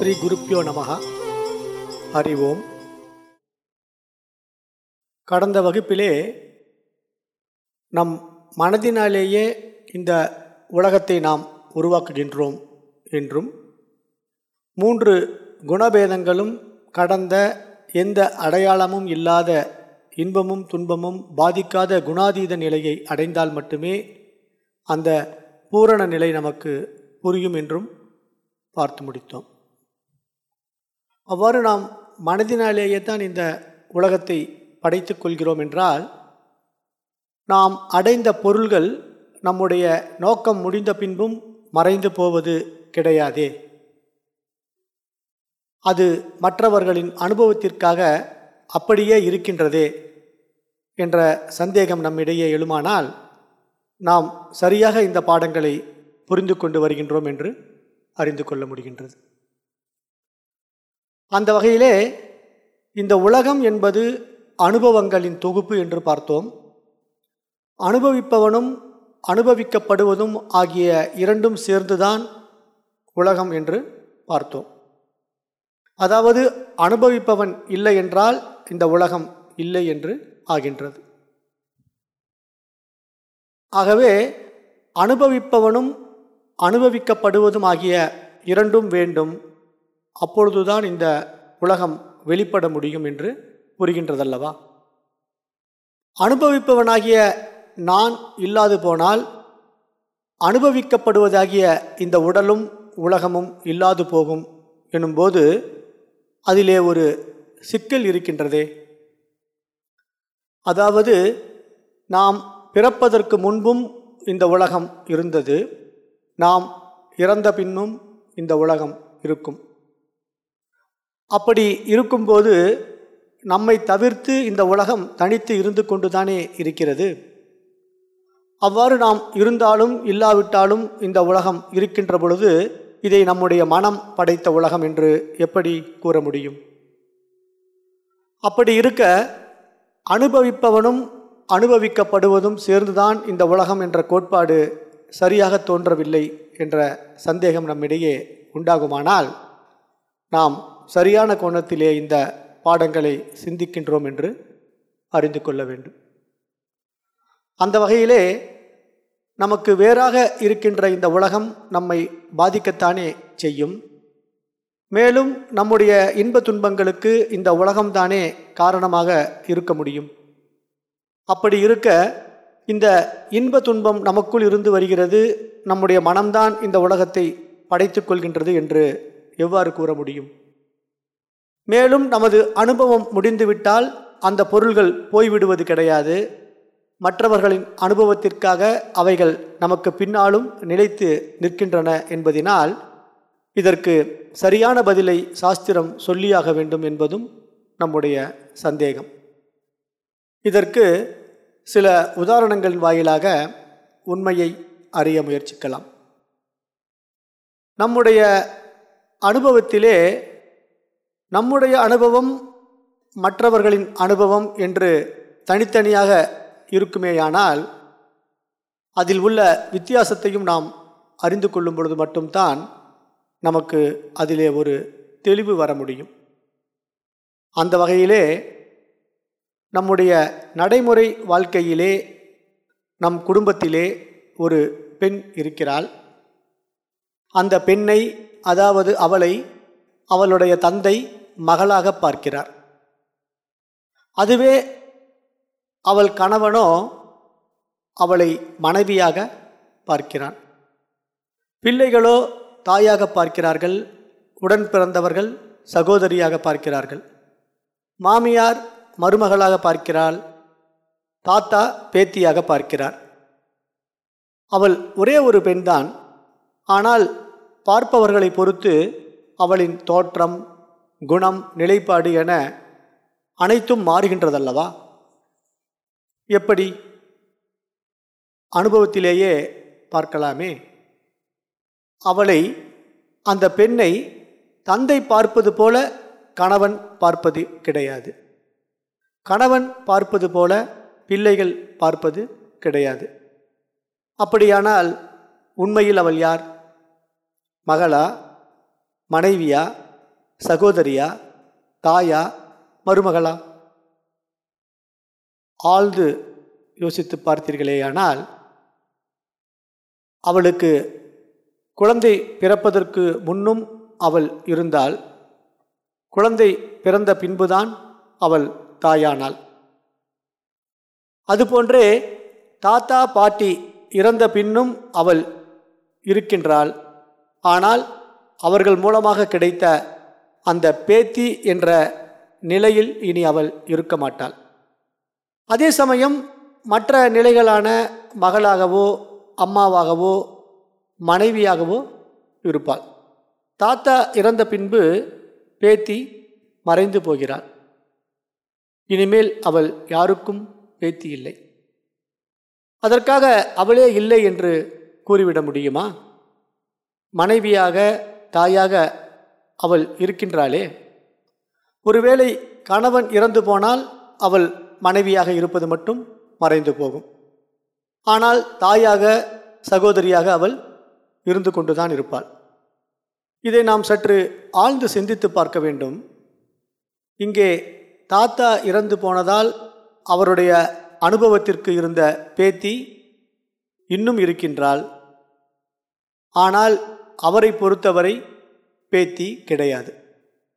ஸ்ரீ குருப்பியோ நமகா அறிவோம். ஓம் கடந்த வகுப்பிலே நம் மனதினாலேயே இந்த உலகத்தை நாம் உருவாக்குகின்றோம் என்றும் மூன்று குணபேதங்களும் கடந்த எந்த அடையாளமும் இல்லாத இன்பமும் துன்பமும் பாதிக்காத குணாதீத நிலையை அடைந்தால் மட்டுமே அந்த பூரண நிலை நமக்கு புரியும் என்றும் பார்த்து முடித்தோம். அவ்வாறு நாம் மனதினாலேயே தான் இந்த உலகத்தை படைத்து கொள்கிறோம் என்றால் நாம் அடைந்த பொருள்கள் நம்முடைய நோக்கம் முடிந்த பின்பும் மறைந்து போவது கிடையாதே. அது மற்றவர்களின் அனுபவத்திற்காக அப்படியே இருக்கின்றதே என்ற சந்தேகம் நம்மிடையே எழுமானால் நாம் சரியாக இந்த பாடங்களை புரிந்து கொண்டு வருகின்றோம் என்று அறிந்து கொள்ள முடிகின்றது. அந்த வகையிலே இந்த உலகம் என்பது அனுபவங்களின் தொகுப்பு என்று பார்த்தோம். அனுபவிப்பவனும் அனுபவிக்கப்படுவதும் ஆகிய இரண்டும் சேர்ந்துதான் உலகம் என்று பார்த்தோம். அதாவது அனுபவிப்பவன் இல்லை என்றால் இந்த உலகம் இல்லை என்று ஆகின்றது. ஆகவே அனுபவிப்பவனும் அனுபவிக்கப்படுவதும் ஆகிய இரண்டும் வேண்டும். அப்பொழுதுதான் இந்த உலகம் வெளிப்பட முடியும் என்று புரிகின்றதல்லவா? அனுபவிப்பவனாகிய நான் இல்லாது போனால் அனுபவிக்கப்படுவதாகிய இந்த உடலும் உலகமும் இல்லாது போகும் எனும்போது அதிலே ஒரு சிக்கல் இருக்கின்றதே. அதாவது நாம் பிறப்பதற்கு முன்பும் இந்த உலகம் இருந்தது நாம் இறந்த பின்னும் இந்த உலகம் இருக்கும். அப்படி இருக்கும்போது நம்மை தவிர்த்து இந்த உலகம் தனித்து இருந்து கொண்டுதானே இருக்கிறது? அவ்வாறு நாம் இருந்தாலும் இல்லாவிட்டாலும் இந்த உலகம் இருக்கின்ற பொழுது இதை நம்முடைய மனம் படைத்த உலகம் என்று எப்படி கூற முடியும்? அப்படி இருக்க அனுபவிப்பவனும் அனுபவிக்கப்படுவதும் சேர்ந்துதான் இந்த உலகம் என்ற கோட்பாடு சரியாக தோன்றவில்லை என்ற சந்தேகம் நம்மிடையே உண்டாகுமானால் நாம் சரியான கோணத்திலே இந்த பாடங்களை சிந்திக்கின்றோம் என்று அறிந்து கொள்ள வேண்டும். அந்த வகையிலே நமக்கு வேறாக இருக்கின்ற இந்த உலகம் நம்மை பாதிக்கத்தானே செய்யும். மேலும் நம்முடைய இன்ப துன்பங்களுக்கு இந்த உலகம்தானே காரணமாக இருக்க முடியும். அப்படி இருக்க இந்த இன்ப துன்பம் நமக்குள் இருந்து வருகிறது. நம்முடைய மனம்தான் இந்த உலகத்தை படைத்து கொள்கின்றது என்று எவ்வாறு கூற முடியும்? மேலும் நமது அனுபவம் முடிந்துவிட்டால் அந்த பொருள்கள் போய்விடுவது கிடையாது. மற்றவர்களின் அனுபவத்திற்காக அவைகள் நமக்கு பின்னாலும் நிலைத்து நிற்கின்றன என்பதினால் இதற்கு சரியான பதிலை சாஸ்திரம் சொல்லியாக வேண்டும் என்பதும் நம்முடைய சந்தேகம். இதற்கு சில உதாரணங்களின் வாயிலாக உண்மையை அறிய முயற்சிக்கலாம். நம்முடைய அனுபவத்திலே நம்முடைய அனுபவம் மற்றவர்களின் அனுபவம் என்று தனித்தனியாக இருக்குமேயானால் அதில் உள்ள வித்தியாசத்தையும் நாம் அறிந்து கொள்ளும் பொழுது மட்டும்தான் நமக்கு அதிலே ஒரு தெளிவு வர முடியும். அந்த வகையிலே நம்முடைய நடைமுறை வாழ்க்கையிலே நம் குடும்பத்திலே ஒரு பெண் இருக்கிறாள். அந்த பெண்ணை அதாவது அவளை அவளுடைய தந்தை மகளாக பார்க்கிறார். அதுவே அவள் கணவனோ அவளை மனைவியாக பார்க்கிறான். பிள்ளைகளோ தாயாக பார்க்கிறார்கள் உடன் பிறந்தவர்கள் சகோதரியாக பார்க்கிறார்கள். மாமியார் மருமகளாக பார்க்கிறாள் தாத்தா பேத்தியாக பார்க்கிறார். அவள் ஒரே ஒரு பெண்தான் ஆனால் பார்ப்பவர்களை பொறுத்து அவளின் தோற்றம் குணம் நிலைப்பாடு என அனைத்தும் மாறுகின்றதல்லவா? எப்படி? அனுபவத்திலேயே பார்க்கலாமே. அவளை அந்த பெண்ணை தந்தை பார்ப்பது போல கணவன் பார்ப்பது கிடையாது. கணவன் பார்ப்பது போல பிள்ளைகள் பார்ப்பது கிடையாது. அப்படியானால் உண்மையில் அவள் யார்? மகளா? மனைவியா? சகோதரியா தாயா மருமகளா? ஆழ்ந்து யோசித்து பார்த்தீர்களேயானால் அவளுக்கு குழந்தை பிறப்பதற்கு முன்னும் அவள் இருந்தால் குழந்தை பிறந்த பின்புதான் அவள் தாயானாள். அதுபோன்றே தாத்தா பாட்டி இறந்த பின்னும் அவள் இருக்கின்றாள். ஆனால் அவர்கள் மூலமாக கிடைத்த அந்த பேத்தி என்ற நிலையில் இனி அவள் இருக்க மாட்டாள். அதே சமயம் மற்ற நிலைகளான மகளாகவோ அம்மாவாகவோ மனைவியாகவோ இருப்பாள். தாத்தா இறந்த பின்பு பேத்தி மறைந்து போகிறாள். இனிமேல் அவள் யாருக்கும் பேத்தி இல்லை. அதற்காக அவளே இல்லை என்று கூறிவிட முடியுமா? மனைவியாக தாயாக அவள் இருக்கின்றாளே. ஒருவேளை கணவன் இறந்து போனால் அவள் மனைவியாக இருப்பது மட்டும் மறைந்து போகும். ஆனால் தாயாக சகோதரியாக அவள் இருந்து கொண்டுதான் இருப்பாள். இதை நாம் சற்று ஆழ்ந்து சிந்தித்து பார்க்க வேண்டும். இங்கே தாத்தா இறந்து போனதால் அவருடைய அனுபவத்திற்கு இருந்த பேத்தி இன்னும் இருக்கின்றாள். ஆனால் அவரை பொறுத்தவரை பேத்தி கிடையாது.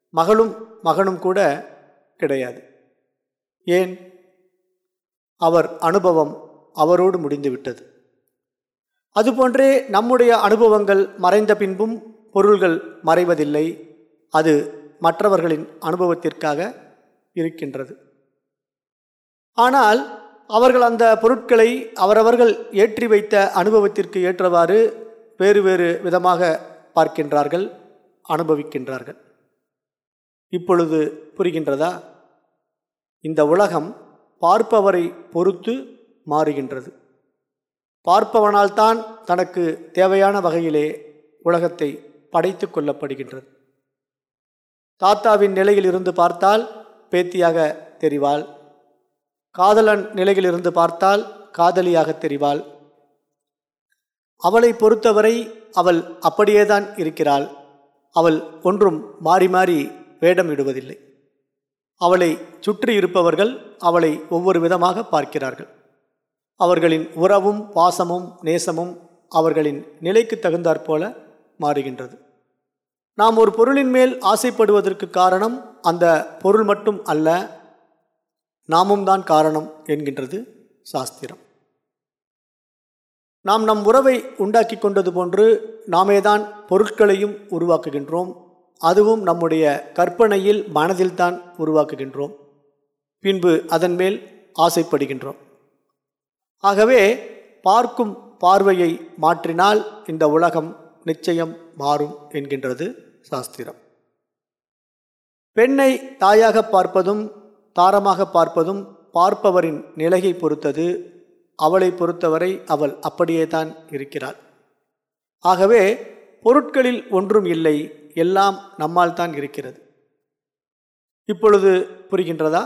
மகளும் மகனும் கூட கிடையாது. ஏன்? அவர் அனுபவம் அவரோடு முடிந்துவிட்டது. அதுபோன்றே நம்முடைய அனுபவங்கள் மறைந்த பின்பும் பொருள்கள் மறைவதில்லை. அது மற்றவர்களின் அனுபவத்திற்காக இருக்கின்றது. ஆனால் அவர்கள் அந்த பொருட்களை அவரவர்கள் ஏற்றி வைத்த அனுபவத்திற்கு ஏற்றவாறு வேறு வேறு விதமாக பார்க்கின்றார்கள். அனுபவிக்கின்றார்கள். இப்பொழுது புரிகின்றதா? இந்த உலகம் பார்ப்பவரை பொறுத்து மாறுகின்றது. பார்ப்பவனால்தான் தனக்கு தேவையான வகையிலே உலகத்தை படைத்து கொள்ளப்படுகின்றது. தாத்தாவின் நிலையில் இருந்து பார்த்தால் பேத்தியாக தெரிவாள். காதலன் நிலையில் இருந்து பார்த்தால் காதலியாக தெரிவாள். அவளை பொறுத்தவரை அவள் அப்படியேதான் இருக்கிறாள். அவள் ஒன்றும் மாறி மாறி வேடம் இடுவதில்லை. அவளை சுற்றி இருப்பவர்கள் அவளை ஒவ்வொரு விதமாக பார்க்கிறார்கள். அவர்களின் உறவும் பாசமும் நேசமும் அவர்களின் நிலைக்கு தகுந்தாற்போல மாறுகின்றது. நாம் ஒரு பொருளின் மேல் ஆசைப்படுவதற்கு காரணம் அந்த பொருள் மட்டும் அல்ல நாமும் தான் காரணம் என்கின்றது சாஸ்திரம். நாம் நம் உறவை உண்டாக்கி கொண்டது போன்று நாமே தான் பொருட்களையும் உருவாக்குகின்றோம். அதுவும் நம்முடைய கற்பனையில் மனதில்தான் உருவாக்குகின்றோம். பின்பு அதன் மேல் ஆசைப்படுகின்றோம். ஆகவே பார்க்கும் பார்வையை மாற்றினால் இந்த உலகம் நிச்சயம் மாறும் என்கின்றது சாஸ்திரம். பெண்ணை தாயாக பார்ப்பதும் தாரமாக பார்ப்பதும் பார்ப்பவரின் நிலையை பொறுத்தது அவளை பொறுத்தவரை அவள் அப்படியே தான் இருக்கிறாள். ஆகவே பொருட்களில் ஒன்றும் இல்லை எல்லாம் நம்மால் தான் இருக்கிறது. இப்பொழுது புரிகின்றதா?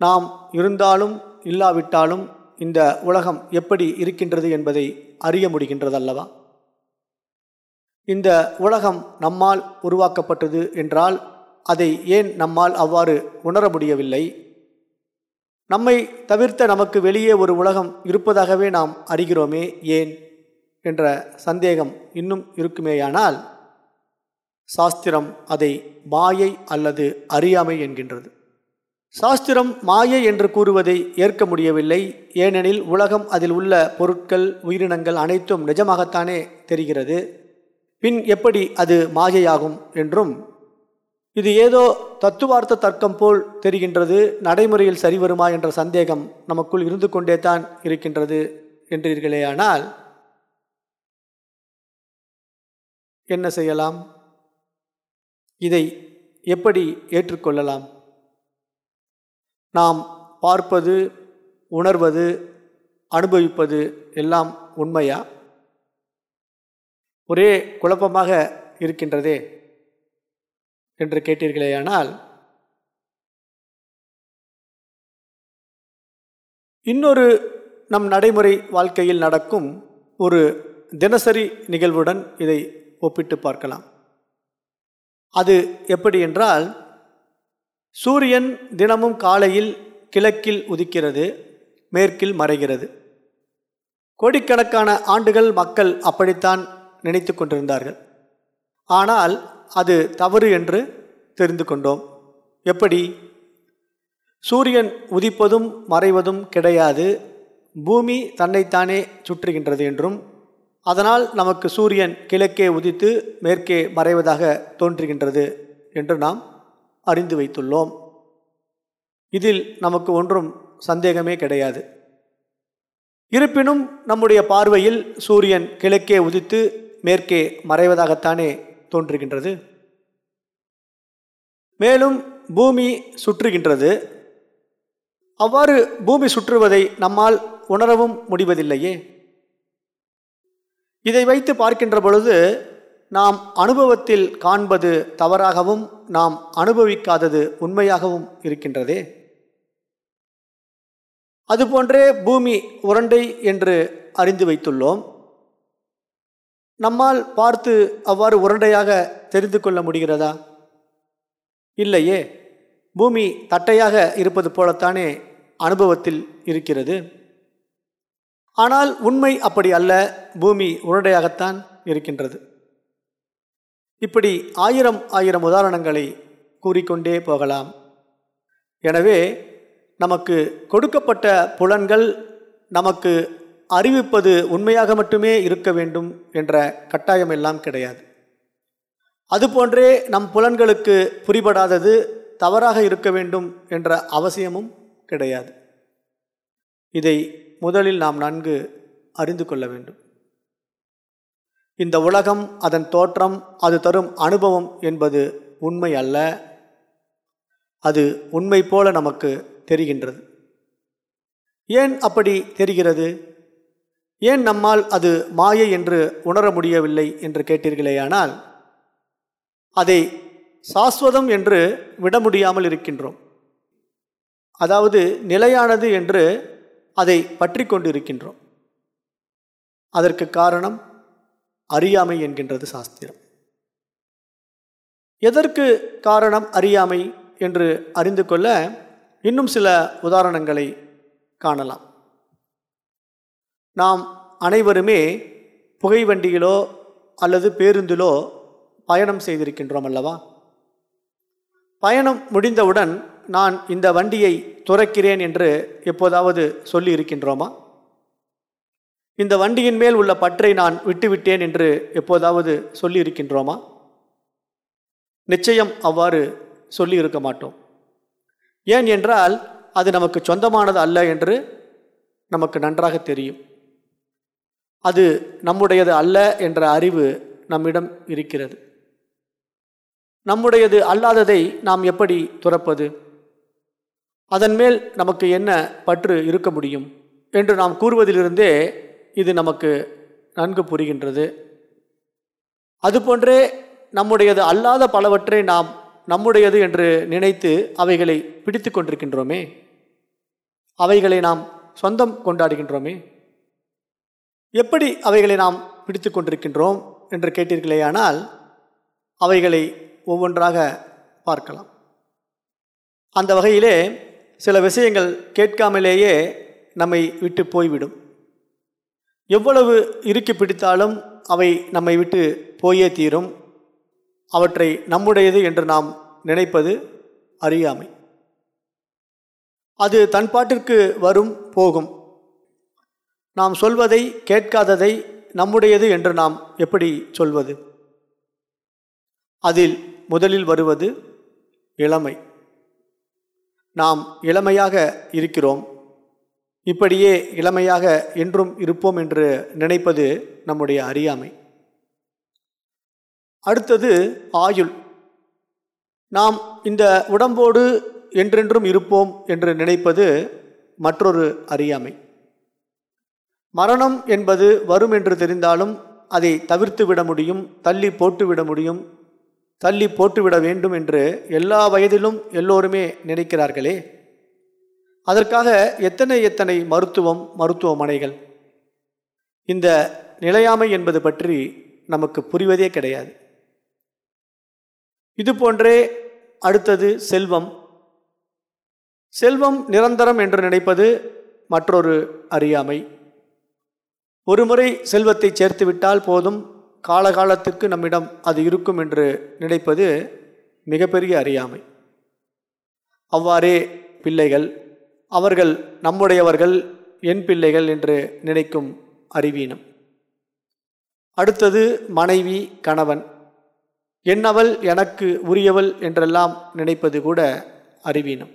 நாம் இருந்தாலும் இல்லாவிட்டாலும் இந்த உலகம் எப்படி இருக்கின்றது என்பதை அறிய முடிகின்றதல்லவா? இந்த உலகம் நம்மால் உருவாக்கப்பட்டது என்றால் அதை ஏன் நம்மால் அவ்வாறு உணர முடியவில்லை நம்மை தவிர்த்த நமக்கு வெளியே ஒரு உலகம் இருப்பதாகவே நாம் அறிகிறோமே ஏன்? என்ற சந்தேகம் இன்னும் இருக்குமேயானால் சாஸ்திரம் அதை மாயை அல்லது அறியாமை என்கின்றது. சாஸ்திரம் மாயை என்று கூறுவதை ஏற்க முடியவில்லை. ஏனெனில் உலகம் அதில் உள்ள பொருட்கள் உயிரினங்கள் அனைத்தும் நிஜமாகத்தானே தெரிகிறது. பின் எப்படி அது மாயையாகும் என்றும் இது ஏதோ தத்துவார்த்த தர்க்கம் போல் தெரிகின்றது நடைமுறையில் சரிவருமா என்ற சந்தேகம் நமக்குள் இருந்து கொண்டே தான் இருக்கின்றது என்றீர்களேயானால் என்ன செய்யலாம்? இதை எப்படி ஏற்றுக்கொள்ளலாம்? நாம் பார்ப்பது உணர்வது அனுபவிப்பது எல்லாம் உண்மையா? ஒரே குழப்பமாக இருக்கின்றதே. என்று கேட்டீர்களேயானால் இன்னொரு நம் நடைமுறை வாழ்க்கையில் நடக்கும் ஒரு தினசரி நிகழ்வுடன் இதை ஒப்பிட்டு பார்க்கலாம். அது எப்படி என்றால் சூரியன் தினமும் காலையில் கிழக்கில் உதிக்கிறது மேற்கில் மறைகிறது. கோடிக்கணக்கான ஆண்டுகள் மக்கள் அப்படித்தான் நினைத்து கொண்டிருந்தார்கள். ஆனால் அது தவறு என்று தெரிந்து கொண்டோம். எப்படி? சூரியன் உதிப்பதும் மறைவதும் கிடையாது. பூமி தன்னைத்தானே சுற்றுகின்றது என்றும் அதனால் நமக்கு சூரியன் கிழக்கே உதித்து மேற்கே மறைவதாக தோன்றுகின்றது என்று நாம் அறிந்து வைத்துள்ளோம். இதில் நமக்கு ஒன்றும் சந்தேகமே கிடையாது. இருப்பினும் நம்முடைய பார்வையில் சூரியன் கிழக்கே உதித்து மேற்கே மறைவதாகத்தானே தோன்றுகின்றது. மேலும் பூமி சுற்றுகின்றது. அவ்வாறு பூமி சுற்றுவதை நம்மால் உணரவும் முடிவதில்லையே. இதை வைத்து பார்க்கின்ற பொழுது நாம் அனுபவத்தில் காண்பது தவறாகவும் நாம் அனுபவிக்காதது உண்மையாகவும் இருக்கின்றதே. அதுபோன்றே பூமி உரண்டை என்று அறிந்து வைத்துள்ளோம். நம்மால் பார்த்து அவ்வாறு உருண்டையாக தெரிந்து கொள்ள முடிகிறதா? இல்லையே. பூமி தட்டையாக இருப்பது போலத்தானே அனுபவத்தில் இருக்கிறது. ஆனால் உண்மை அப்படி அல்ல. பூமி உருண்டையாகத்தான் இருக்கின்றது. இப்படி ஆயிரம் ஆயிரம் உதாரணங்களை கூறிக்கொண்டே போகலாம். எனவே நமக்கு கொடுக்கப்பட்ட புலன்கள் நமக்கு அறிவிப்பது உண்மையாக மட்டுமே இருக்க வேண்டும் என்ற கட்டாயம் எல்லாம் கிடையாது. அதுபோன்றே நம் புலன்களுக்கு புரிபடாதது தவறாக இருக்க வேண்டும் என்ற அவசியமும் கிடையாது. இதை முதலில் நாம் நன்கு அறிந்து கொள்ள வேண்டும். இந்த உலகம் அதன் தோற்றம் அது தரும் அனுபவம் என்பது உண்மை அல்ல. அது உண்மை போல நமக்கு தெரிகின்றது. ஏன் அப்படி தெரிகிறது? ஏன் நம்மால் அது மாயை என்று உணர முடியவில்லை என்று கேட்டீர்களேயானால் அதை சாஸ்வதம் என்று விட முடியாமல் இருக்கின்றோம். அதாவது நிலையானது என்று அதை பற்றி கொண்டு இருக்கின்றோம் அதற்கு காரணம் அறியாமை என்கின்றது சாஸ்திரம். எதற்கு காரணம் அறியாமை என்று அறிந்து கொள்ள இன்னும் சில உதாரணங்களை காணலாம். நாம் அனைவருமே புகை வண்டியிலோ அல்லது பேருந்திலோ பயணம் செய்திருக்கின்றோம் அல்லவா? பயணம் முடிந்தவுடன் நான் இந்த வண்டியை துறக்கிறேன் என்று எப்போதாவது சொல்லி இருக்கின்றோமா? இந்த வண்டியின் மேல் உள்ள பற்றை நான் விட்டுவிட்டேன் என்று எப்போதாவது சொல்லி இருக்கின்றோமா? நிச்சயம் அவ்வாறு சொல்லி இருக்க மாட்டோம். ஏன் என்றால் அது நமக்கு சொந்தமானது அல்ல என்று நமக்கு நன்றாக தெரியும். அது நம்முடையது அல்ல என்ற அறிவு நம்மிடம் இருக்கிறது. நம்முடையது அல்லாததை நாம் எப்படி துறப்பது? அதன் மேல் நமக்கு என்ன பற்று இருக்க முடியும்? என்று நாம் கூறுவதிலிருந்தே இது நமக்கு நன்கு புரிகின்றது. அதுபோன்றே நம்முடையது அல்லாத பலவற்றை நாம் நம்முடையது என்று நினைத்து அவைகளை பிடித்து கொண்டிருக்கின்றோமே? அவைகளை நாம் சொந்தம் கொண்டாடுகின்றோமே? எப்படி அவைகளை நாம் பிடித்து கொண்டிருக்கின்றோம் என்று கேட்டீர்களேயானால் அவைகளை ஒவ்வொன்றாக பார்க்கலாம். அந்த வகையிலே சில விஷயங்கள் கேட்காமலேயே நம்மை விட்டு போய்விடும். எவ்வளவு இறுக்கி பிடித்தாலும் அவை நம்மை விட்டு போயே தீரும். அவற்றை நம்முடையது என்று நாம் நினைப்பது அறியாமை. அது தன்பாட்டிற்கு வரும் போகும். நாம் சொல்வதை கேட்காததை நம்முடையது என்று நாம் எப்படி சொல்வது? அதில் முதலில் வருவது இளமை. நாம் இளமையாக இருக்கிறோம். இப்படியே இளமையாக என்றும் இருப்போம் என்று நினைப்பது நம்முடைய அறியாமை. அடுத்தது ஆயுள். நாம் இந்த உடம்போடு என்றென்றும் இருப்போம் என்று நினைப்பது மற்றொரு அறியாமை. மரணம் என்பது வரும் என்று தெரிந்தாலும் அதை தவிர்த்து விட முடியும் தள்ளி போட்டுவிட முடியும். தள்ளி போட்டுவிட வேண்டும் என்று எல்லா வயதிலும் எல்லோருமே நினைக்கிறார்களே. அதற்காக எத்தனை எத்தனை மருத்துவம் மருத்துவமனைகள். இந்த நிலையாமை என்பது பற்றி நமக்கு புரிவதே கிடையாது. இது போன்றே அடுத்தது செல்வம். செல்வம் நிரந்தரம் என்று நினைப்பது மற்றொரு அறியாமை. ஒருமுறை செல்வத்தை சேர்த்துவிட்டால் போதும். காலகாலத்திற்கு நம்மிடம் அது இருக்கும் என்று நினைப்பது மிகப்பெரிய அறியாமை. அவ்வாறே பிள்ளைகள் அவர்கள் நம்முடையவர்கள் என் பிள்ளைகள் என்று நினைக்கும் அறிவீனம். அடுத்தது மனைவி கணவன். என்னவள் எனக்கு உரியவள் என்றெல்லாம் நினைப்பது கூட அறிவீனம்.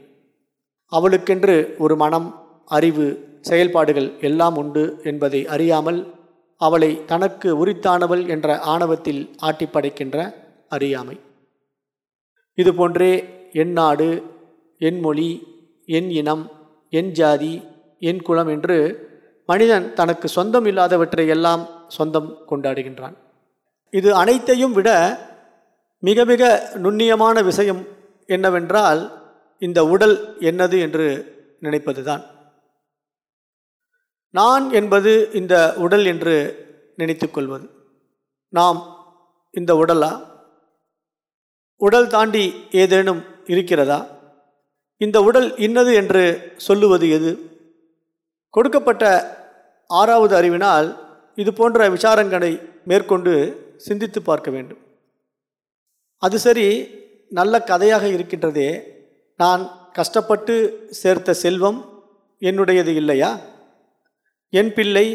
அவளுக்கென்று ஒரு மனம் அறிவு செயல்பாடுகள் எல்லாம் உண்டு என்பதை அறியாமல் அவளை தனக்கு உரித்தானவள் என்ற ஆணவத்தில் ஆட்டிப்படைக்கின்ற அறியாமை. இதுபோன்றே என் நாடு என் மொழி என் இனம் என் ஜாதி என் குலம் என்று மனிதன் தனக்கு சொந்தம் இல்லாதவற்றை எல்லாம் சொந்தம் கொண்டாடுகின்றான். இது அனைத்தையும் விட மிக மிக நுண்ணியமான விஷயம் என்னவென்றால் இந்த உடல் என்னது என்று நினைப்பதுதான். நான் என்பது இந்த உடல் என்று நினைத்து கொள்வது. நாம் இந்த உடலா? உடல் தாண்டி ஏதேனும் இருக்கிறதா? இந்த உடல் இன்னது என்று சொல்லுவது எது? கொடுக்கப்பட்ட ஆறாவது அறிவினால் இது போன்ற விசாரங்களை மேற்கொண்டு சிந்தித்து பார்க்க வேண்டும். அது சரி நல்ல கதையாக இருக்கின்றதே. நான் கஷ்டப்பட்டு சேர்த்த செல்வம் என்னுடையது இல்லையா? என் பிள்ளை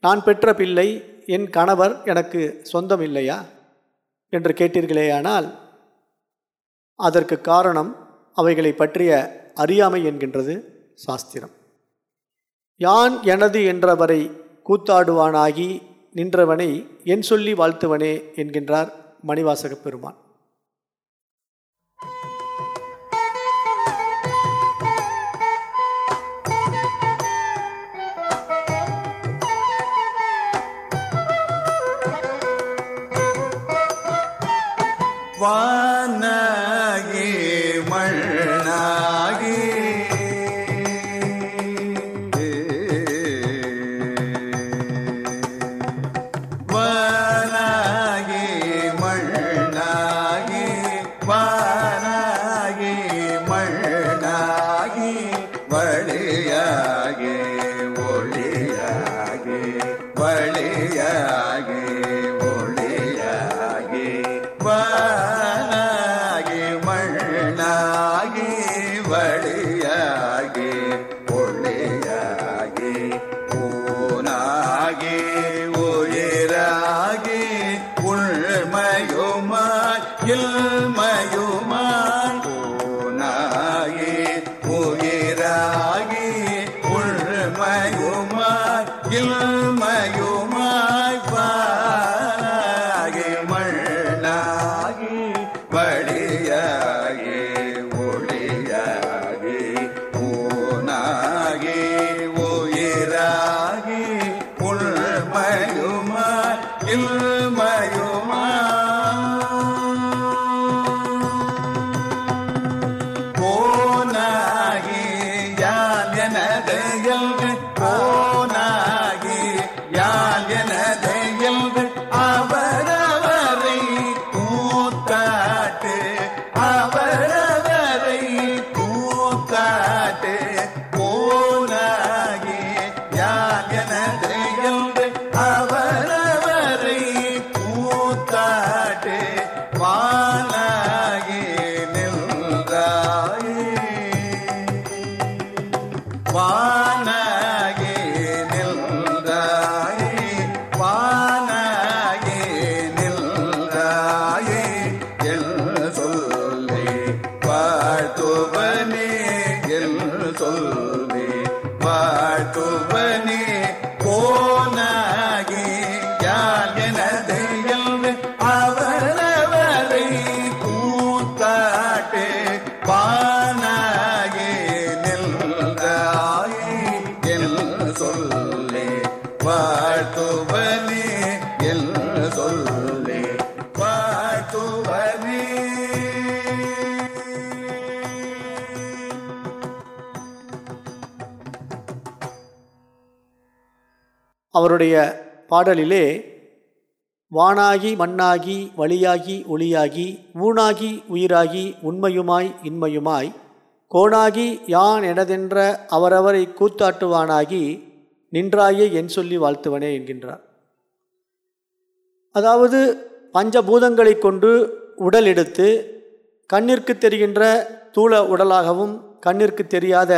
நான் பெற்ற பிள்ளை என் கணவர் எனக்கு சொந்தம் இல்லையா என்று கேட்டீர்களேயானால் அதற்கு காரணம் அவைகளை பற்றிய அறியாமை என்கின்றது சாஸ்திரம். யான் எனது என்றவரை கூத்தாடுவானாகி நின்றவனை என் சொல்லி வாழ்த்துவனே என்கின்றார் மணிவாசக பெருமான். வானாகி அவருடைய பாடலிலே வானாகி மண்ணாகி வழியாகி ஒளியாகி ஊனாகி உயிராகி உண்மையுமாய் இன்மையுமாய் கோணாகி யான் எனதென்ற அவரவரை கூத்தாட்டுவானாகி நின்றாயே என் சொல்லி வாழ்த்துவனே என்கின்றார். அதாவது பஞ்சபூதங்களை கொண்டு உடல் எடுத்து கண்ணிற்கு தெரிகின்ற தூள உடலாகவும் கண்ணிற்கு தெரியாத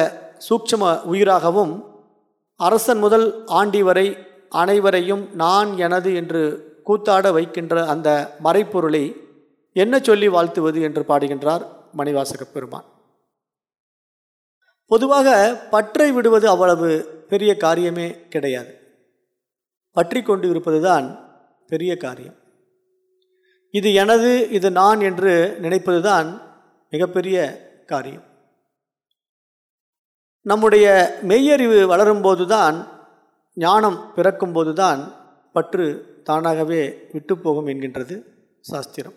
சூட்சம உயிராகவும் அரசன் முதல் ஆண்டி வரை அனைவரையும் நான் எனது என்று கூத்தாட வைக்கின்ற அந்த மறைப்பொருளை என்ன சொல்லி வாழ்த்துவது என்று பாடுகின்றார் மணிவாசக பெருமான். பொதுவாக பற்றை விடுவது அவ்வளவு பெரிய காரியமே கிடையாது. பற்றி கொண்டு இருப்பதுதான் பெரிய காரியம். இது எனது இது நான் என்று நினைப்பதுதான் மிகப்பெரிய காரியம். நம்முடைய மெய்யறிவு வளரும்போதுதான் ஞானம் பிறக்கும்போதுதான் பற்று தானாகவே விட்டுப்போகும் என்கின்றது சாஸ்திரம்.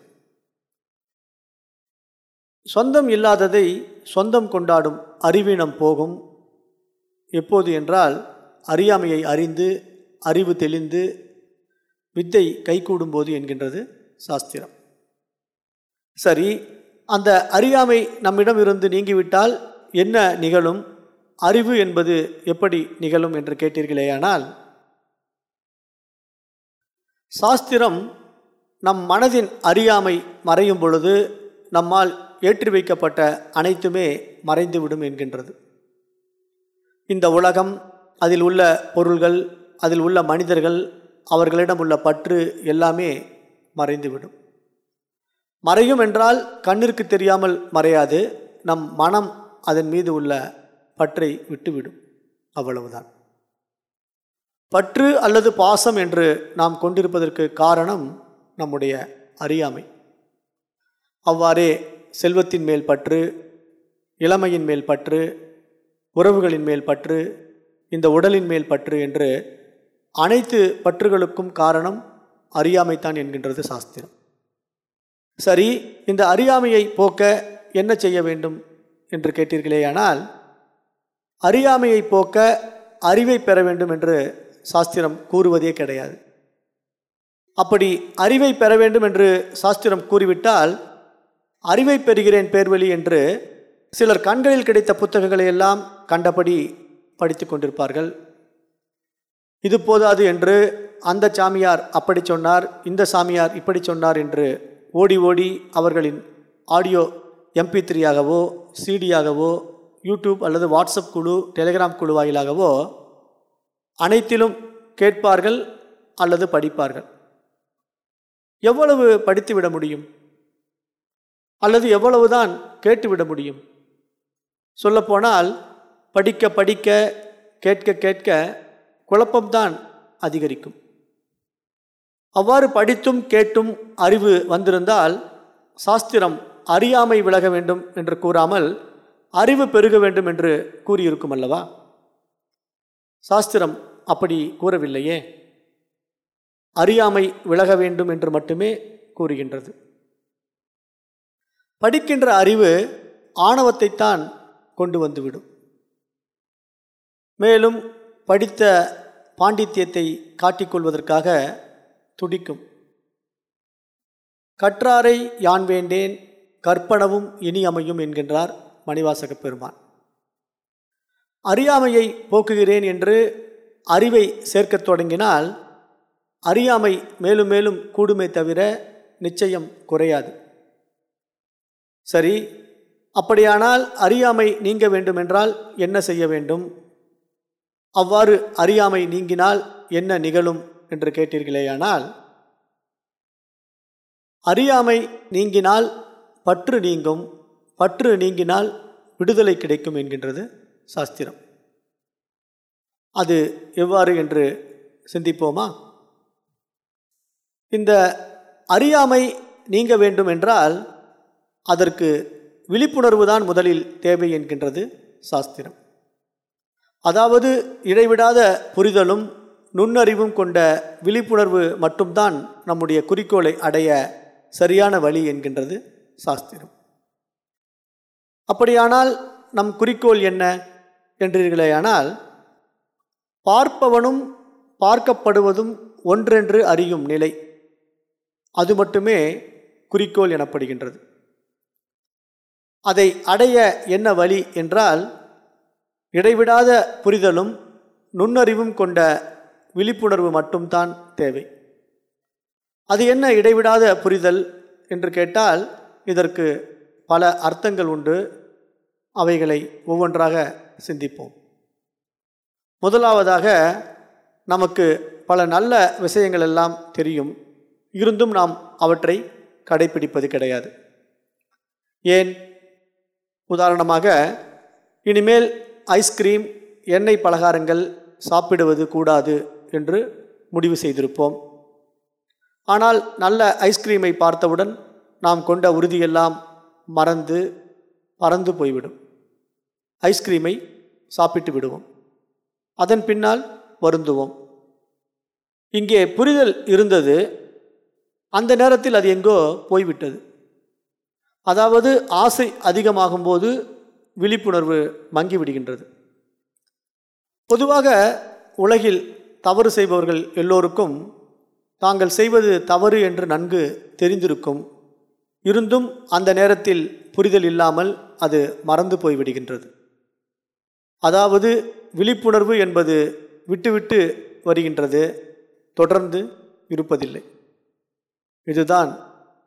சொந்தம் இல்லாததை சொந்தம் கொண்டாடும் அறிவினம் போகும். எப்போது என்றால் அறியாமையை அறிந்து அறிவு தெளிந்து வித்தை கைகூடும்போது என்கின்றது சாஸ்திரம். சரி அந்த அறியாமை நம்மிடம் இருந்து நீங்கிவிட்டால் என்ன நிகழும்? அறிவு என்பது எப்படி நிகழும் என்று கேட்டீர்களேயானால் சாஸ்திரம் நம் மனதின் அறியாமை மறையும் பொழுது நம்மால் ஏற்றி வைக்கப்பட்ட அனைத்துமே மறைந்துவிடும் என்கின்றது. இந்த உலகம் அதில் உள்ள பொருள்கள் அதில் உள்ள மனிதர்கள் அவர்களிடம் உள்ள பற்று எல்லாமே மறைந்துவிடும். மறையும் என்றால் கண்ணிற்கு தெரியாமல் மறையாது நம் மனம் அதன் மீது உள்ள பற்றை விட்டுவிடும். அவ்வளவுதான். பற்று அல்லது பாசம் என்று நாம் கொண்டிருப்பதற்கு காரணம் நம்முடைய அறியாமை. அவ்வாறே செல்வத்தின் மேல் பற்று இளமையின் மேல் பற்று உறவுகளின் மேல் பற்று இந்த உடலின் மேல் பற்று என்று அனைத்து பற்றுகளுக்கும் காரணம் அறியாமைத்தான் என்கின்றது சாஸ்திரம். சரி இந்த அறியாமையை போக்க என்ன செய்ய வேண்டும் என்று கேட்டீர்களேயானால் அறியாமையை போக்க அறிவை பெற வேண்டும் என்று சாஸ்திரம் கூறுவதே கிடையாது. அப்படி அறிவை பெற வேண்டும் என்று சாஸ்திரம் கூறிவிட்டால் அறிவை பெறுகிறேன் பேர்வழி என்று சிலர் கண்களில் கிடைத்த புத்தகங்களை எல்லாம் கண்டபடி படித்து கொண்டிருப்பார்கள். இது போதாது என்று அந்த சாமியார் அப்படி சொன்னார் இந்த சாமியார் இப்படி சொன்னார் என்று ஓடி ஓடி அவர்களின் ஆடியோ எம்பி த்ரீயாகவோ சிடியாகவோ யூடியூப் அல்லது வாட்ஸ்அப் குழு டெலிகிராம் குழு வாயிலாகவோ அனைத்திலும் கேட்பார்கள் அல்லது படிப்பார்கள். எவ்வளவு படித்துவிட முடியும்? அல்லது எவ்வளவுதான் கேட்டுவிட முடியும்? சொல்லப்போனால் படிக்க படிக்க கேட்க கேட்க குழப்பம்தான் அதிகரிக்கும். அவ்வாறு படித்தும் கேட்டும் அறிவு வந்திருந்தால் சாஸ்திரம் அறியாமை விலக வேண்டும் என்று கூறாமல் அறிவு பெருக வேண்டும் என்று கூறியிருக்கும் அல்லவா? சாஸ்திரம் அப்படி கூறவில்லையே. அறியாமை விலக வேண்டும் என்று மட்டுமே கூறுகின்றது. படிக்கின்ற அறிவு ஆணவத்தைத்தான் கொண்டு வந்துவிடும். மேலும் படித்த பாண்டித்தியத்தை காட்டிக்கொள்வதற்காக துடிக்கும். கற்றாரை யான் வேண்டேன் கற்பனவும் இனி அமையும் என்கின்றார். மணிவாசக பெருமான். அறியாமையை போக்குகிறேன் என்று அறிவை சேர்க்கத் தொடங்கினால் அறியாமை மேலும் மேலும் கூடுமே தவிர நிச்சயம் குறையாது. சரி அப்படியானால் அறியாமை நீங்க வேண்டுமென்றால் என்ன செய்ய வேண்டும்? அவ்வாறு அறியாமை நீங்கினால் என்ன நிகழும்? என்று கேட்டீர்களேயானால் அறியாமை நீங்கினால் பற்று நீங்கும் பற்று நீங்கினால் விடுதலை கிடைக்கும் என்கின்றது சாஸ்திரம். அது எவ்வாறு என்று சிந்திப்போமா? இந்த அறியாமை நீங்க வேண்டும் என்றால் அதற்கு விழிப்புணர்வு தான் முதலில் தேவை என்கின்றது சாஸ்திரம். அதாவது இடைவிடாத புரிதலும் நுண்ணறிவும் கொண்ட விழிப்புணர்வு மட்டும்தான் நம்முடைய குறிக்கோளை அடைய சரியான வழி என்கின்றது சாஸ்திரம். அப்படியானால் நம் குறிக்கோள் என்ன என்றீர்களேயானால் பார்ப்பவனும் பார்க்கப்படுவதும் ஒன்றென்று அறியும் நிலை. அது மட்டுமே குறிக்கோள் எனப்படுகின்றது. அதை அடைய என்ன வழி என்றால் இடைவிடாத புரிதலும் நுண்ணறிவும் கொண்ட விழிப்புணர்வு மட்டும்தான் தேவை. அது என்ன இடைவிடாத புரிதல் என்று கேட்டால் இதற்கு பல அர்த்தங்கள் உண்டு. அவைகளை ஒவ்வொன்றாக சிந்திப்போம். முதலாவதாக நமக்கு பல நல்ல விஷயங்கள் எல்லாம் தெரியும். இருந்தும் நாம் அவற்றை கடைபிடிப்பது கிடையாது. ஏன்? உதாரணமாக இனிமேல் ஐஸ்கிரீம் எண்ணெய் பலகாரங்கள் சாப்பிடுவது கூடாது என்று முடிவு செய்திருப்போம். ஆனால் நல்ல ஐஸ்கிரீமை பார்த்தவுடன் நாம் கொண்ட உறுதியெல்லாம் மறந்து பறந்து போய்விடும். ஐஸ்கிரீமை சாப்பிட்டு விடுவோம். அதன் பின்னால் வருந்துவோம். இங்கே புரிதல் இருந்தது. அந்த நேரத்தில் அது எங்கோ போய்விட்டது. அதாவது ஆசை அதிகமாகும்போது விழிப்புணர்வு மங்கிவிடுகின்றது பொதுவாக உலகில் தவறு செய்பவர்கள் எல்லோருக்கும் தாங்கள் செய்வது தவறு என்று நன்கு தெரிந்திருக்கும். இருந்தும் அந்த நேரத்தில் புரிதல் இல்லாமல் அது மறந்து போய்விடுகின்றது. அதாவது விழிப்புணர்வு என்பது விட்டுவிட்டு வருகின்றது தொடர்ந்து இருப்பதில்லை. இதுதான்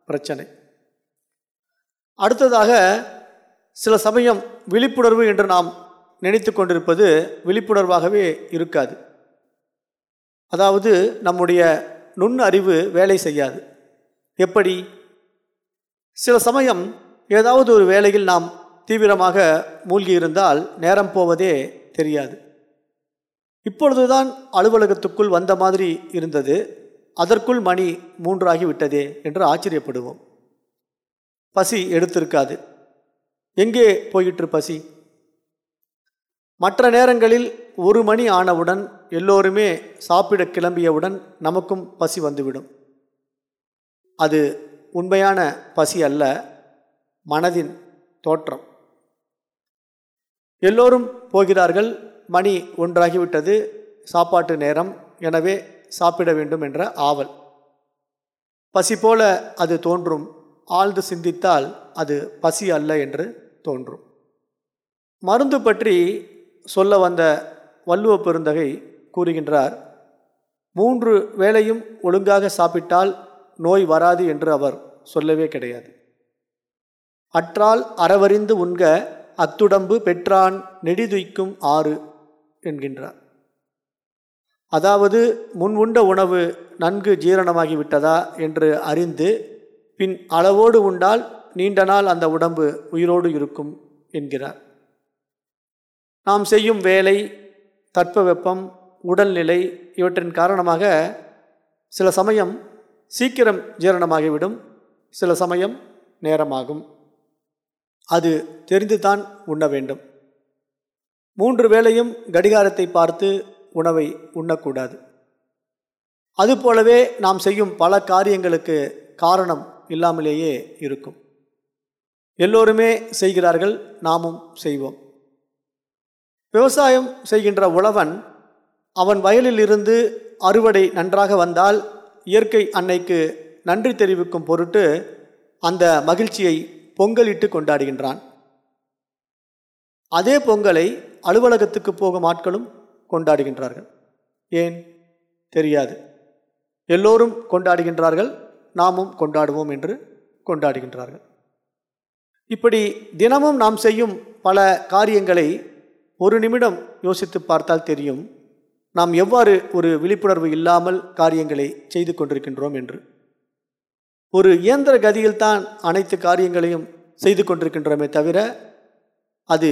பிரச்சனை. அடுத்ததாக சில சமயம் விழிப்புணர்வு என்று நாம் நினைத்து கொண்டிருப்பது விழிப்புணர்வாகவே இருக்காது. அதாவது நம்முடைய நுண் அறிவு வேலை செய்யாது. எப்படி? சில சமயம் ஏதாவது ஒரு வேலையில் நாம் தீவிரமாக மூழ்கி இருந்தால் நேரம் போவதே தெரியாது. இப்பொழுதுதான் அலுவலகத்துக்குள் வந்த மாதிரி இருந்தது. அதற்குள் மணி மூன்றாகி விட்டதே என்று ஆச்சரியப்படுவோம். பசி எடுத்திருக்காது. எங்கே போயிற்று பசி? மற்ற நேரங்களில் ஒரு மணி ஆனவுடன் எல்லோருமே சாப்பிட கிளம்பியவுடன் நமக்கும் பசி வந்துவிடும். அது உண்மையான பசி அல்ல மனதின் தோற்றம். எல்லோரும் போகிறார்கள். மணி ஒன்றாகிவிட்டது. சாப்பாட்டு நேரம். எனவே சாப்பிட வேண்டும் என்ற ஆவல். பசி போல அது தோன்றும். ஆழ்ந்து சிந்தித்தால் அது பசி அல்ல என்று தோன்றும். மருந்து பற்றி சொல்ல வந்த வள்ளுவ பெருந்தகை கூறுகின்றார் மூன்று வேளையும் ஒழுங்காக சாப்பிட்டால் நோய் வராது என்று அவர் சொல்லவே கிடையாது. அற்றால் அறவறிந்து உண்க அத்துடம்பு பெற்றான் நெடிதுய்க்கும் ஆறு என்கின்றார். அதாவது முன் உண்ட உணவு நன்கு ஜீரணமாகிவிட்டதா என்று அறிந்து பின் அளவோடு உண்டால் நீண்ட நாள் அந்த உடம்பு உயிரோடு இருக்கும் என்கிறார். நாம் செய்யும் வேலை தட்பவெப்பம் உடல்நிலை இவற்றின் காரணமாக சில சமயம் சீக்கிரம் ஜீரணமாகிவிடும் சில சமயம் நேரமாகும். அது தெரிந்துதான் உண்ண வேண்டும். மூன்று வேளையும் கடிகாரத்தை பார்த்து உணவை உண்ணக்கூடாது. அதுபோலவே நாம் செய்யும் பல காரியங்களுக்கு காரணம் இல்லாமலேயே இருக்கும். எல்லோருமே செய்கிறார்கள் நாமும் செய்வோம். விவசாயம் செய்கின்ற உழவன் அவன் வயலில் இருந்து அறுவடை நன்றாக வந்தால் இயற்கை அன்னைக்கு நன்றி தெரிவிக்கும் பொருட்டு அந்த மகிழ்ச்சியை பொங்கலிட்டு கொண்டாடுகின்றான். அதே பொங்கலை அலுவலகத்துக்கு போகும் ஆட்களும் கொண்டாடுகின்றார்கள். ஏன்? தெரியாது. எல்லோரும் கொண்டாடுகின்றார்கள் நாமும் கொண்டாடுவோம் என்று கொண்டாடுகின்றார்கள். இப்படி தினமும் நாம் செய்யும் பல காரியங்களை ஒரு நிமிடம் யோசித்து பார்த்தால் தெரியும். நாம் எவ்வாறு ஒரு விழிப்புணர்வு இல்லாமல் காரியங்களை செய்து கொண்டிருக்கின்றோம் என்று. ஒரு இயந்திர கதியில் தான் அனைத்து காரியங்களையும் செய்து கொண்டிருக்கின்றோமே தவிர அது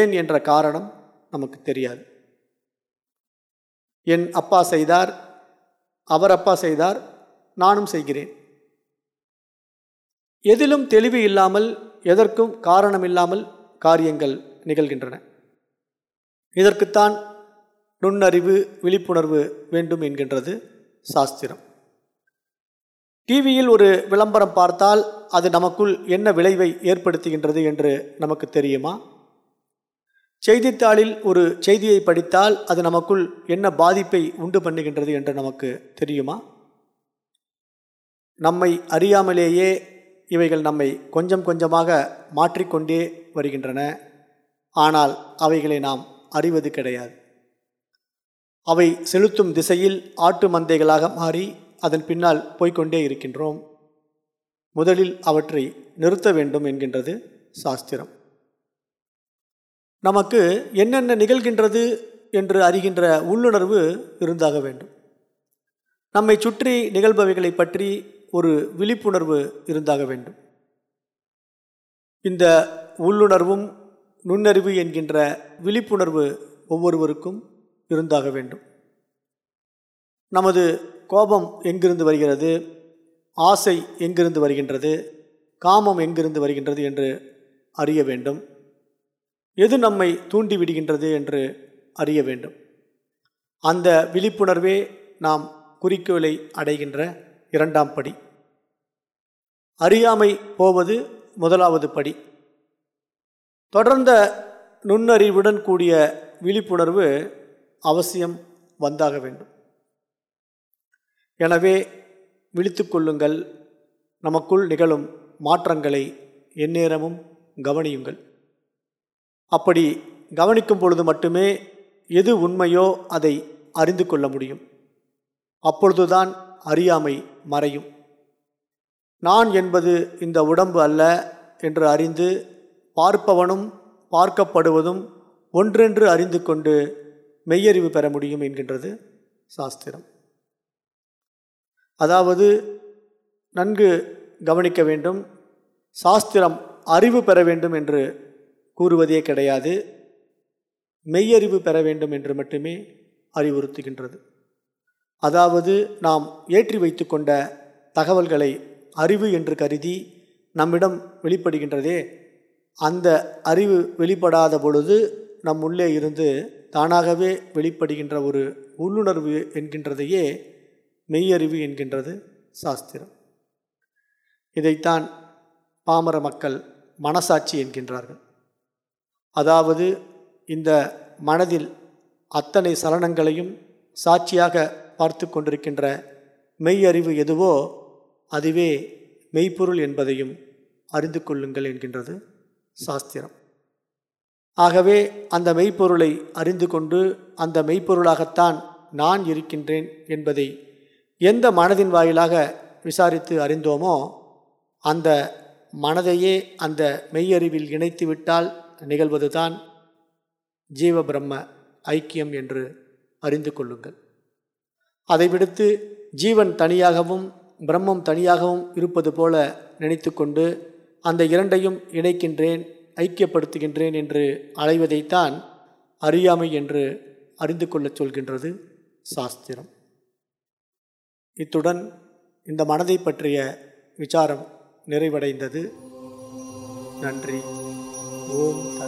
ஏன் என்ற காரணம் நமக்கு தெரியாது. என் அப்பா செய்தார் அவர் அப்பா செய்தார் நானும் செய்கிறேன். எதிலும் தெளிவு இல்லாமல் எதற்கும் காரணம் இல்லாமல் காரியங்கள் நிகழ்கின்றன. இதற்குத்தான் நுண்ணறிவு விழிப்புணர்வு வேண்டும் என்கின்றது சாஸ்திரம். டிவியில் ஒரு விளம்பரம் பார்த்தால் அது நமக்குள் என்ன விளைவை ஏற்படுத்துகின்றது என்று நமக்கு தெரியுமா? செய்தித்தாளில் ஒரு செய்தியை படித்தால் அது நமக்குள் என்ன பாதிப்பை உண்டு பண்ணுகின்றது என்று நமக்கு தெரியுமா? நம்மை அறியாமலேயே இவைகள் நம்மை கொஞ்சம் கொஞ்சமாக மாற்றிக்கொண்டே வருகின்றன. ஆனால் அவைகளை நாம் அறிவது கிடையாது. அவை செலுத்தும் திசையில் ஆட்டு மந்தைகளாக மாறி அதன் பின்னால் போய்க்கொண்டே இருக்கின்றோம். முதலில் அவற்றை நிறுத்த வேண்டும் என்கின்றது சாஸ்திரம். நமக்கு என்னென்ன நிகழ்கின்றது என்று அறிகின்ற உள்ளுணர்வு இருந்தாக வேண்டும். நம்மை சுற்றி நிகழ்பவைகளை பற்றி ஒரு விழிப்புணர்வு இருந்தாக வேண்டும். இந்த உள்ளுணர்வும் நுண்ணறிவு என்கின்ற விழிப்புணர்வு ஒவ்வொருவருக்கும் இருந்தாக வேண்டும். நமது கோபம் எங்கிருந்து வருகிறது? ஆசை எங்கிருந்து வருகின்றது? காமம் எங்கிருந்து வருகின்றது என்று அறிய வேண்டும். எது நம்மை தூண்டி விடுகின்றது என்று அறிய வேண்டும். அந்த விழிப்புணர்வே நாம் குறிக்கோளை அடைகின்ற இரண்டாம் படி. அறியாமை போவது முதலாவது படி. தொடர்ந்த நுண்ணறிவுடன் கூடிய விழிப்புணர்வு அவசியம் வந்தாக வேண்டும். எனவே விழித்து கொள்ளுங்கள். நமக்குள் நிகழும் மாற்றங்களை எந்நேரமும் கவனியுங்கள். அப்படி கவனிக்கும் பொழுது மட்டுமே எது உண்மையோ அதை அறிந்து கொள்ள முடியும். அப்பொழுதுதான் அறியாமை மறையும். நான் என்பது இந்த உடம்பு அல்ல என்று அறிந்து பார்ப்பவனும் பார்க்கப்படுவதும் ஒன்றென்று அறிந்து கொண்டு மெய்யறிவு பெற முடியும் என்கின்றது சாஸ்திரம். அதாவது நன்கு கவனிக்க வேண்டும் சாஸ்திரம் அறிவு பெற வேண்டும் என்று கூறுவதே கிடையாது. மெய்யறிவு பெற வேண்டும் என்று மட்டுமே அறிவுறுத்துகின்றது. அதாவது நாம் ஏற்றி வைத்து கொண்ட தகவல்களை அறிவு என்று கருதி நம்மிடம் வெளிப்படுகின்றதே அந்த அறிவு வெளிப்படாத பொழுது நம் உள்ளே இருந்து தானாகவே வெளிப்படுகின்ற ஒரு உள்ளுணர்வு என்கின்றதையே மெய்யறிவு என்கின்றது சாஸ்திரம். இதைத்தான் பாமர மக்கள் மனசாட்சி என்கின்றார்கள். அதாவது இந்த மனதில் அத்தனை சலனங்களையும் சாட்சியாக பார்த்து கொண்டிருக்கின்ற மெய்யறிவு எதுவோ அதுவே மெய்ப்பொருள் என்பதையும் அறிந்து கொள்ளுங்கள் என்கின்றது சாஸ்திரம். ஆகவே அந்த மெய்ப்பொருளை அறிந்து கொண்டு அந்த மெய்ப்பொருளாகத்தான் நான் இருக்கின்றேன் என்பதை எந்த மனதின் வாயிலாக விசாரித்து அறிந்தோமோ அந்த மனதையே அந்த மெய்யறிவில் இணைத்துவிட்டால் நிகழ்வதுதான் ஜீவ பிரம்ம ஐக்கியம் என்று அறிந்து கொள்ளுங்கள். அதை விடுத்து ஜீவன் தனியாகவும் பிரம்மம் தனியாகவும் இருப்பது போல நினைத்து கொண்டு அந்த இரண்டையும் இணைக்கின்றேன் ஐக்கியப்படுத்துகின்றேன் என்று அலைவதைத்தான் அறியாமை என்று அறிந்து கொள்ளச் சொல்கின்றது சாஸ்திரம். இத்துடன் இந்த மனதை பற்றிய விசாரம் நிறைவடைந்தது. நன்றி. ஓம்